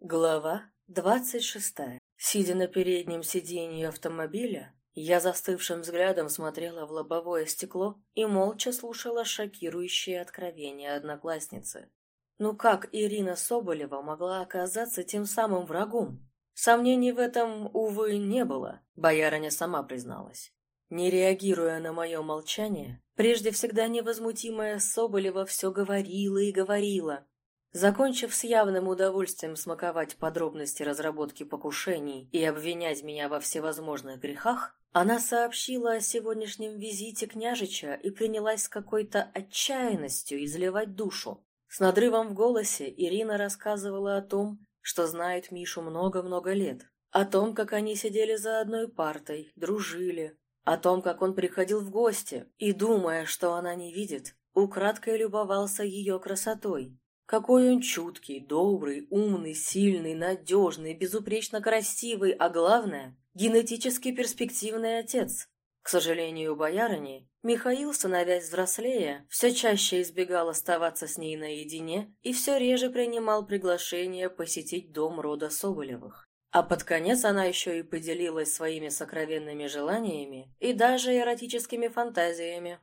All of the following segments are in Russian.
Глава двадцать шестая. Сидя на переднем сиденье автомобиля, я застывшим взглядом смотрела в лобовое стекло и молча слушала шокирующие откровения одноклассницы. Ну как Ирина Соболева могла оказаться тем самым врагом? Сомнений в этом, увы, не было, боярыня сама призналась. Не реагируя на мое молчание, прежде всегда невозмутимая Соболева все говорила и говорила, Закончив с явным удовольствием смаковать подробности разработки покушений и обвинять меня во всевозможных грехах, она сообщила о сегодняшнем визите княжича и принялась с какой-то отчаянностью изливать душу. С надрывом в голосе Ирина рассказывала о том, что знает Мишу много-много лет, о том, как они сидели за одной партой, дружили, о том, как он приходил в гости и, думая, что она не видит, украдкой любовался ее красотой, какой он чуткий, добрый, умный, сильный, надежный, безупречно красивый, а главное, генетически перспективный отец. К сожалению, боярыни, Михаил, становясь взрослее, все чаще избегал оставаться с ней наедине и все реже принимал приглашение посетить дом рода Соболевых. А под конец она еще и поделилась своими сокровенными желаниями и даже эротическими фантазиями.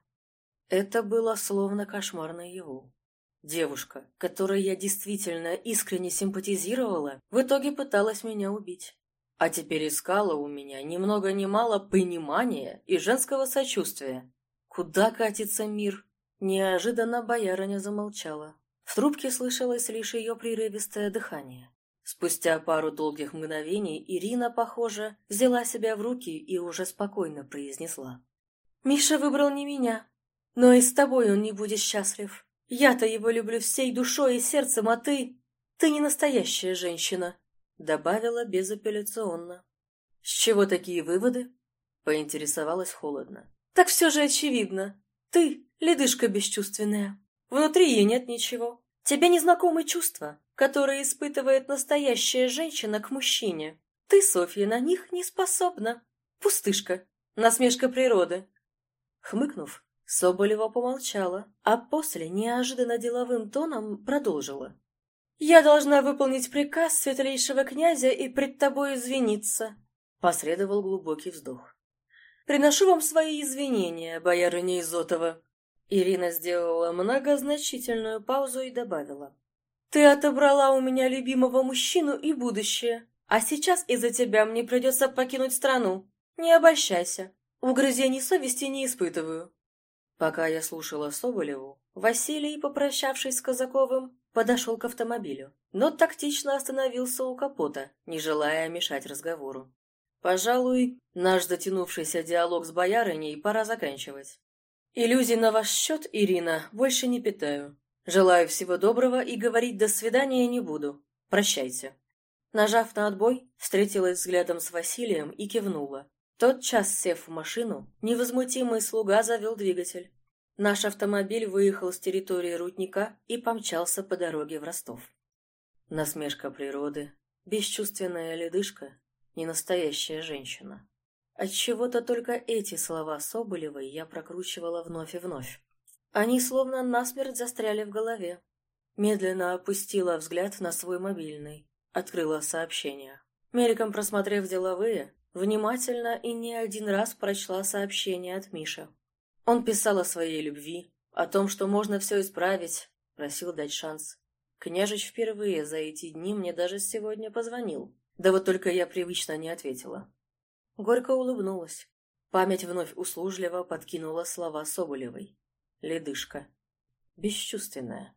Это было словно кошмар наяву. Девушка, которой я действительно искренне симпатизировала, в итоге пыталась меня убить. А теперь искала у меня ни много ни мало понимания и женского сочувствия. Куда катится мир? Неожиданно боярыня замолчала. В трубке слышалось лишь ее прерывистое дыхание. Спустя пару долгих мгновений Ирина, похоже, взяла себя в руки и уже спокойно произнесла. «Миша выбрал не меня, но и с тобой он не будет счастлив. Я-то его люблю всей душой и сердцем, а ты... Ты не настоящая женщина», — добавила безапелляционно. «С чего такие выводы?» — поинтересовалась холодно. «Так все же очевидно. Ты — ледышка бесчувственная. Внутри ее нет ничего. Тебе незнакомы чувства, которые испытывает настоящая женщина к мужчине. Ты, Софья, на них не способна. Пустышка. Насмешка природы». Хмыкнув, Соболева помолчала, а после неожиданно деловым тоном продолжила. «Я должна выполнить приказ светлейшего князя и пред тобой извиниться», — последовал глубокий вздох. «Приношу вам свои извинения, боярыня Изотова». Ирина сделала многозначительную паузу и добавила. «Ты отобрала у меня любимого мужчину и будущее, а сейчас из-за тебя мне придется покинуть страну. Не обольщайся, угрызений совести не испытываю. Пока я слушала Соболеву, Василий, попрощавшись с Казаковым, подошел к автомобилю, но тактично остановился у капота, не желая мешать разговору. Пожалуй, наш затянувшийся диалог с боярыней пора заканчивать. Иллюзий на ваш счет, Ирина, больше не питаю. Желаю всего доброго и говорить «до свидания» не буду. Прощайте. Нажав на отбой, встретилась взглядом с Василием и кивнула. Тот час, сев в машину, невозмутимый слуга завел двигатель. Наш автомобиль выехал с территории рудника и помчался по дороге в Ростов. Насмешка природы, бесчувственная ледышка, ненастоящая женщина. Отчего-то только эти слова Соболевой я прокручивала вновь и вновь. Они словно насмерть застряли в голове. Медленно опустила взгляд на свой мобильный, открыла сообщение. Мельком просмотрев деловые, Внимательно и не один раз прочла сообщение от Миши. Он писал о своей любви, о том, что можно все исправить, просил дать шанс. Княжич впервые за эти дни мне даже сегодня позвонил. Да вот только я привычно не ответила. Горько улыбнулась. Память вновь услужливо подкинула слова Соболевой. Ледышка. Бесчувственная.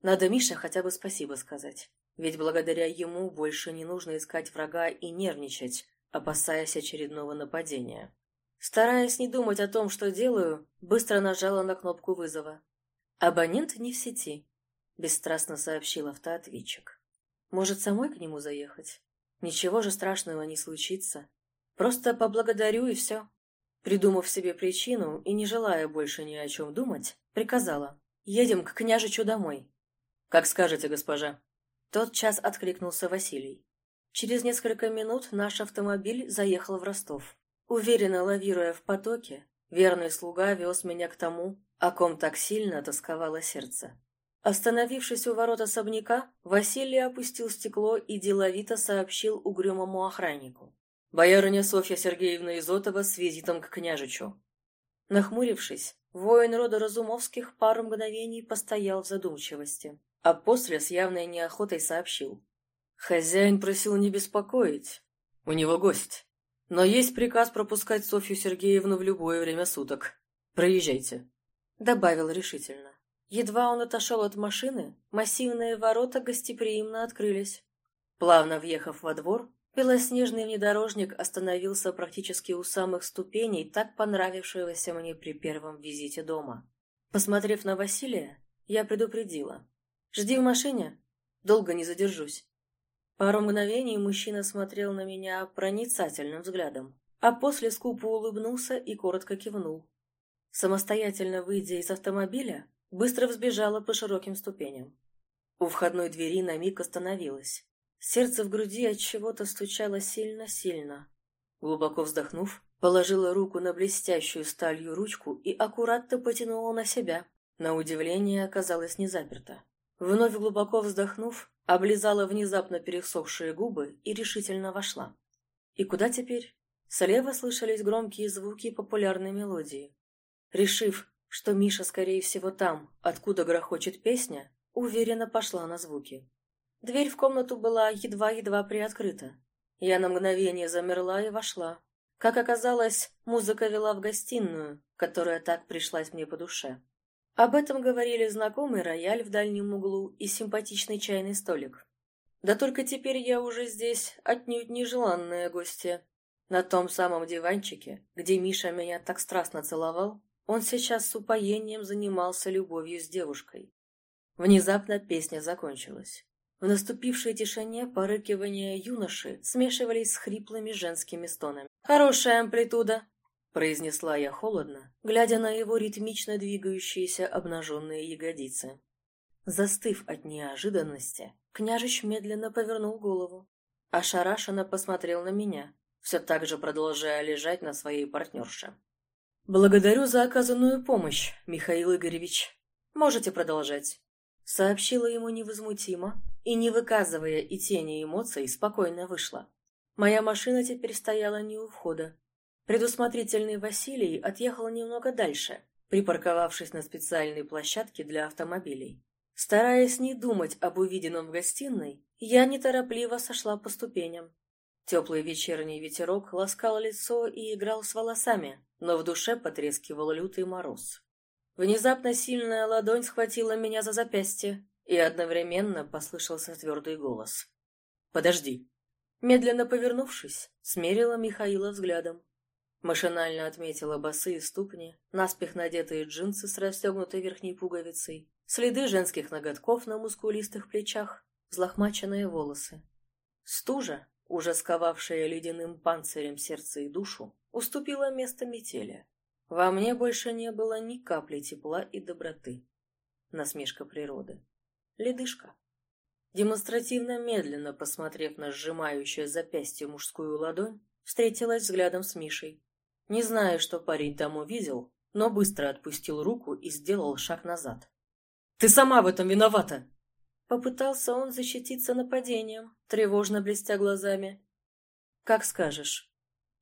Надо Мише хотя бы спасибо сказать. Ведь благодаря ему больше не нужно искать врага и нервничать, опасаясь очередного нападения. Стараясь не думать о том, что делаю, быстро нажала на кнопку вызова. «Абонент не в сети», — бесстрастно сообщил автоответчик. «Может, самой к нему заехать? Ничего же страшного не случится. Просто поблагодарю и все». Придумав себе причину и не желая больше ни о чем думать, приказала. «Едем к княжичу домой». «Как скажете, госпожа». Тот час откликнулся Василий. Через несколько минут наш автомобиль заехал в Ростов. Уверенно лавируя в потоке, верный слуга вез меня к тому, о ком так сильно тосковало сердце. Остановившись у ворот особняка, Василий опустил стекло и деловито сообщил угрюмому охраннику. «Боярыня Софья Сергеевна Изотова с визитом к княжичу». Нахмурившись, воин рода Разумовских пару мгновений постоял в задумчивости, а после с явной неохотой сообщил. «Хозяин просил не беспокоить. У него гость. Но есть приказ пропускать Софью Сергеевну в любое время суток. Проезжайте», — добавил решительно. Едва он отошел от машины, массивные ворота гостеприимно открылись. Плавно въехав во двор, белоснежный внедорожник остановился практически у самых ступеней, так понравившегося мне при первом визите дома. Посмотрев на Василия, я предупредила. «Жди в машине, долго не задержусь». Пару мгновений мужчина смотрел на меня проницательным взглядом, а после скупо улыбнулся и коротко кивнул. Самостоятельно выйдя из автомобиля, Быстро взбежала по широким ступеням. У входной двери на миг остановилась. Сердце в груди от чего-то стучало сильно-сильно. Глубоко вздохнув, положила руку на блестящую сталью ручку и аккуратно потянула на себя. На удивление оказалось не заперто. Вновь глубоко вздохнув, облизала внезапно пересохшие губы и решительно вошла. И куда теперь? Слева слышались громкие звуки популярной мелодии. Решив, что Миша, скорее всего, там, откуда грохочет песня, уверенно пошла на звуки. Дверь в комнату была едва-едва приоткрыта. Я на мгновение замерла и вошла. Как оказалось, музыка вела в гостиную, которая так пришлась мне по душе. Об этом говорили знакомый рояль в дальнем углу и симпатичный чайный столик. Да только теперь я уже здесь отнюдь нежеланная гостья. На том самом диванчике, где Миша меня так страстно целовал, он сейчас с упоением занимался любовью с девушкой. Внезапно песня закончилась. В наступившей тишине порыкивания юноши смешивались с хриплыми женскими стонами. «Хорошая амплитуда!» — произнесла я холодно, глядя на его ритмично двигающиеся обнаженные ягодицы. Застыв от неожиданности, княжич медленно повернул голову. Ошарашенно посмотрел на меня, все так же продолжая лежать на своей партнерше. «Благодарю за оказанную помощь, Михаил Игоревич. Можете продолжать», — сообщила ему невозмутимо и, не выказывая и тени эмоций, спокойно вышла. Моя машина теперь стояла не у входа. Предусмотрительный Василий отъехал немного дальше, припарковавшись на специальной площадке для автомобилей. Стараясь не думать об увиденном в гостиной, я неторопливо сошла по ступеням. Теплый вечерний ветерок ласкал лицо и играл с волосами, но в душе потрескивал лютый мороз. Внезапно сильная ладонь схватила меня за запястье, и одновременно послышался твердый голос. «Подожди». Медленно повернувшись, смерила Михаила взглядом. Машинально отметила босые ступни, наспех надетые джинсы с расстегнутой верхней пуговицей, следы женских ноготков на мускулистых плечах, взлохмаченные волосы. Стужа, уже сковавшая ледяным панцирем сердце и душу, уступила место метели. Во мне больше не было ни капли тепла и доброты. Насмешка природы. Ледышка. Демонстративно медленно посмотрев на сжимающее запястье мужскую ладонь, встретилась взглядом с Мишей. Не знаю, что парень там увидел, но быстро отпустил руку и сделал шаг назад. «Ты сама в этом виновата!» Попытался он защититься нападением, тревожно блестя глазами. «Как скажешь».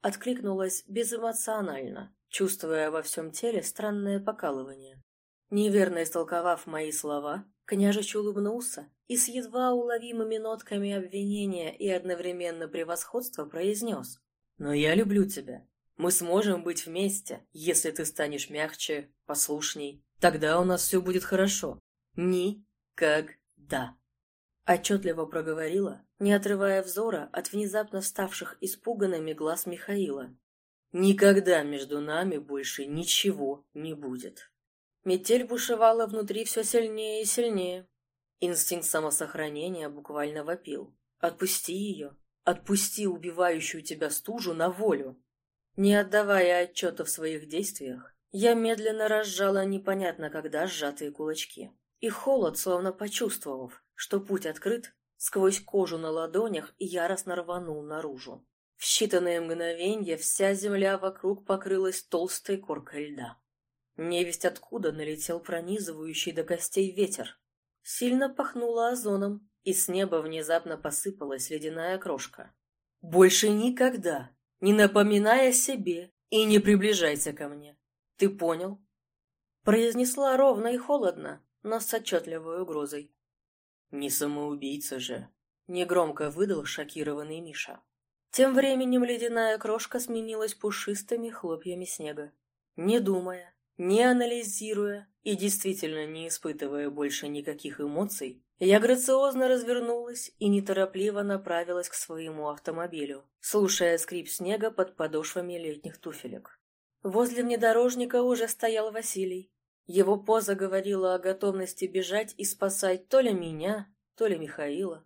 Откликнулась безэмоционально, чувствуя во всем теле странное покалывание. Неверно истолковав мои слова, княжич улыбнулся и с едва уловимыми нотками обвинения и одновременно превосходства произнес. «Но я люблю тебя. Мы сможем быть вместе, если ты станешь мягче, послушней. Тогда у нас все будет хорошо. Ни как «Да», — отчетливо проговорила, не отрывая взора от внезапно ставших испуганными глаз Михаила. «Никогда между нами больше ничего не будет». Метель бушевала внутри все сильнее и сильнее. Инстинкт самосохранения буквально вопил. «Отпусти ее! Отпусти убивающую тебя стужу на волю!» Не отдавая отчета в своих действиях, я медленно разжала непонятно когда сжатые кулачки. И холод, словно почувствовав, что путь открыт, сквозь кожу на ладонях яростно рванул наружу. В считанные мгновенья вся земля вокруг покрылась толстой коркой льда. Невесть откуда налетел пронизывающий до костей ветер. Сильно пахнуло озоном, и с неба внезапно посыпалась ледяная крошка. «Больше никогда не напоминай о себе и не приближайся ко мне. Ты понял?» Произнесла ровно и холодно, но с отчетливой угрозой. «Не самоубийца же!» — негромко выдал шокированный Миша. Тем временем ледяная крошка сменилась пушистыми хлопьями снега. Не думая, не анализируя и действительно не испытывая больше никаких эмоций, я грациозно развернулась и неторопливо направилась к своему автомобилю, слушая скрип снега под подошвами летних туфелек. Возле внедорожника уже стоял Василий. Его поза говорила о готовности бежать и спасать то ли меня, то ли Михаила.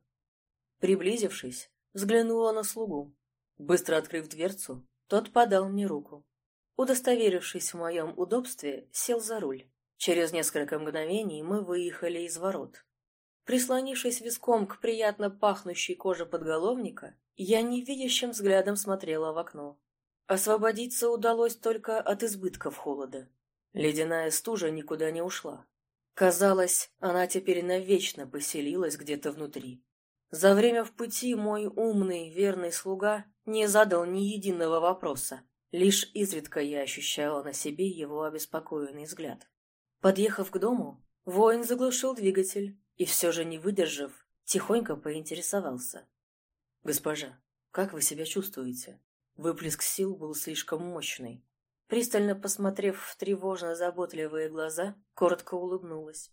Приблизившись, взглянула на слугу. Быстро открыв дверцу, тот подал мне руку. Удостоверившись в моем удобстве, сел за руль. Через несколько мгновений мы выехали из ворот. Прислонившись виском к приятно пахнущей коже подголовника, я невидящим взглядом смотрела в окно. Освободиться удалось только от избытков холода. Ледяная стужа никуда не ушла. Казалось, она теперь навечно поселилась где-то внутри. За время в пути мой умный, верный слуга не задал ни единого вопроса. Лишь изредка я ощущала на себе его обеспокоенный взгляд. Подъехав к дому, воин заглушил двигатель и все же, не выдержав, тихонько поинтересовался. «Госпожа, как вы себя чувствуете?» Выплеск сил был слишком мощный. Пристально посмотрев в тревожно-заботливые глаза, коротко улыбнулась.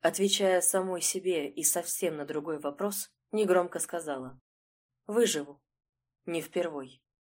Отвечая самой себе и совсем на другой вопрос, негромко сказала. «Выживу. Не впервой».